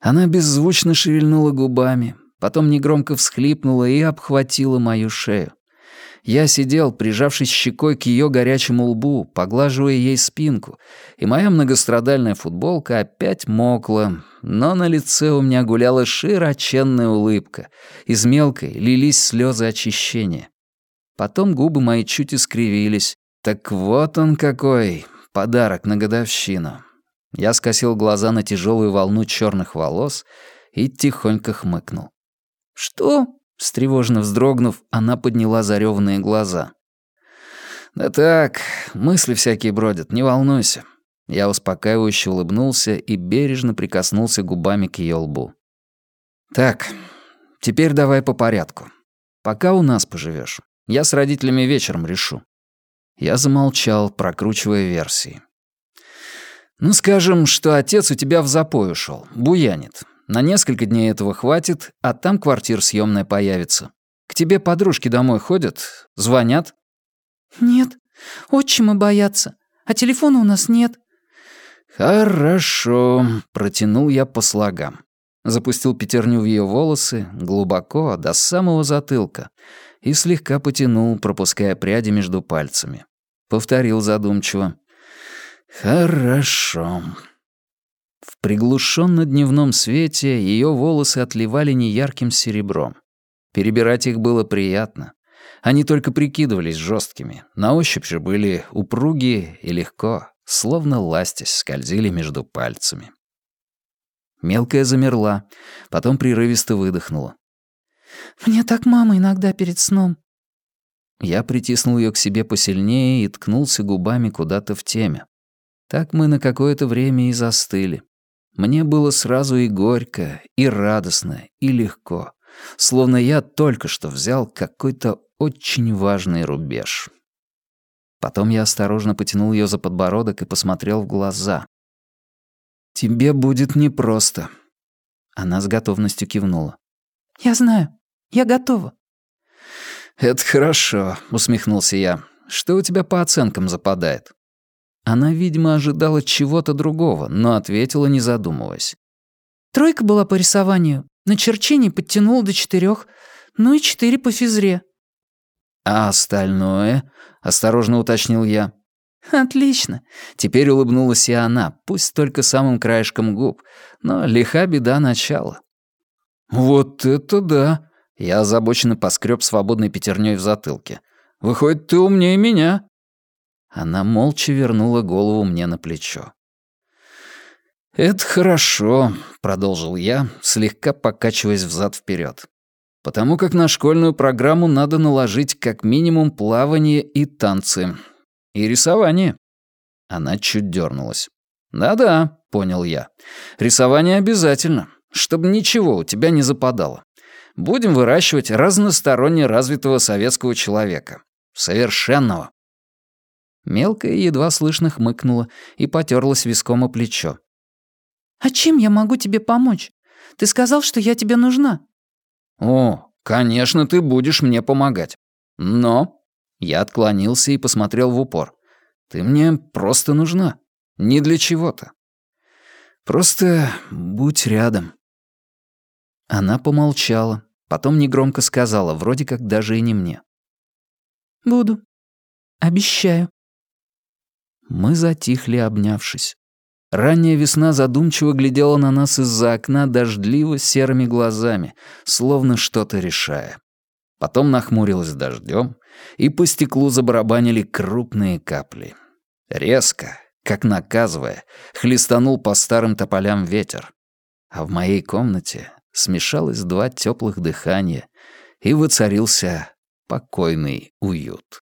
Она беззвучно шевельнула губами, потом негромко всхлипнула и обхватила мою шею. Я сидел, прижавшись щекой к ее горячему лбу, поглаживая ей спинку, и моя многострадальная футболка опять мокла, но на лице у меня гуляла широченная улыбка, из мелкой лились слезы очищения. Потом губы мои чуть искривились. Так вот он какой, подарок на годовщину. Я скосил глаза на тяжелую волну черных волос и тихонько хмыкнул. «Что?» Встревоженно вздрогнув, она подняла зареванные глаза. «Да так, мысли всякие бродят, не волнуйся». Я успокаивающе улыбнулся и бережно прикоснулся губами к ее лбу. «Так, теперь давай по порядку. Пока у нас поживешь. Я с родителями вечером решу». Я замолчал, прокручивая версии. «Ну, скажем, что отец у тебя в запой ушел, буянит. На несколько дней этого хватит, а там квартира съемная появится. К тебе подружки домой ходят? Звонят?» «Нет. Отчима боятся. А телефона у нас нет». «Хорошо», — протянул я по слогам. Запустил пятерню в ее волосы, глубоко, до самого затылка, и слегка потянул, пропуская пряди между пальцами. Повторил задумчиво. «Хорошо». В приглушенно-дневном свете ее волосы отливали неярким серебром. Перебирать их было приятно. Они только прикидывались жесткими, на ощупь же были упругие и легко, словно ластясь, скользили между пальцами. Мелкая замерла, потом прерывисто выдохнула. «Мне так мама иногда перед сном». Я притиснул ее к себе посильнее и ткнулся губами куда-то в теме. Так мы на какое-то время и застыли. Мне было сразу и горько, и радостно, и легко, словно я только что взял какой-то очень важный рубеж. Потом я осторожно потянул ее за подбородок и посмотрел в глаза. «Тебе будет непросто». Она с готовностью кивнула. «Я знаю. Я готова». «Это хорошо», — усмехнулся я. «Что у тебя по оценкам западает?» Она, видимо, ожидала чего-то другого, но ответила, не задумываясь. «Тройка была по рисованию. На черчении подтянула до четырех, ну и четыре по физре». «А остальное?» — осторожно уточнил я. «Отлично». Теперь улыбнулась и она, пусть только самым краешком губ, но лиха беда начала. «Вот это да!» — я озабоченно поскреб свободной пятерней в затылке. «Выходит, ты умнее меня». Она молча вернула голову мне на плечо. «Это хорошо», — продолжил я, слегка покачиваясь взад вперед. «Потому как на школьную программу надо наложить как минимум плавание и танцы. И рисование». Она чуть дернулась. «Да-да», — понял я. «Рисование обязательно, чтобы ничего у тебя не западало. Будем выращивать разносторонне развитого советского человека. Совершенного. Мелкая едва слышно хмыкнула и потерлась виском о плечо. «А чем я могу тебе помочь? Ты сказал, что я тебе нужна». «О, конечно, ты будешь мне помогать. Но...» Я отклонился и посмотрел в упор. «Ты мне просто нужна. Не для чего-то. Просто будь рядом». Она помолчала, потом негромко сказала, вроде как даже и не мне. «Буду. Обещаю». Мы затихли, обнявшись. Ранняя весна задумчиво глядела на нас из-за окна дождливо серыми глазами, словно что-то решая. Потом нахмурилась дождем, и по стеклу забарабанили крупные капли. Резко, как наказывая, хлестанул по старым тополям ветер. А в моей комнате смешалось два теплых дыхания, и воцарился покойный уют.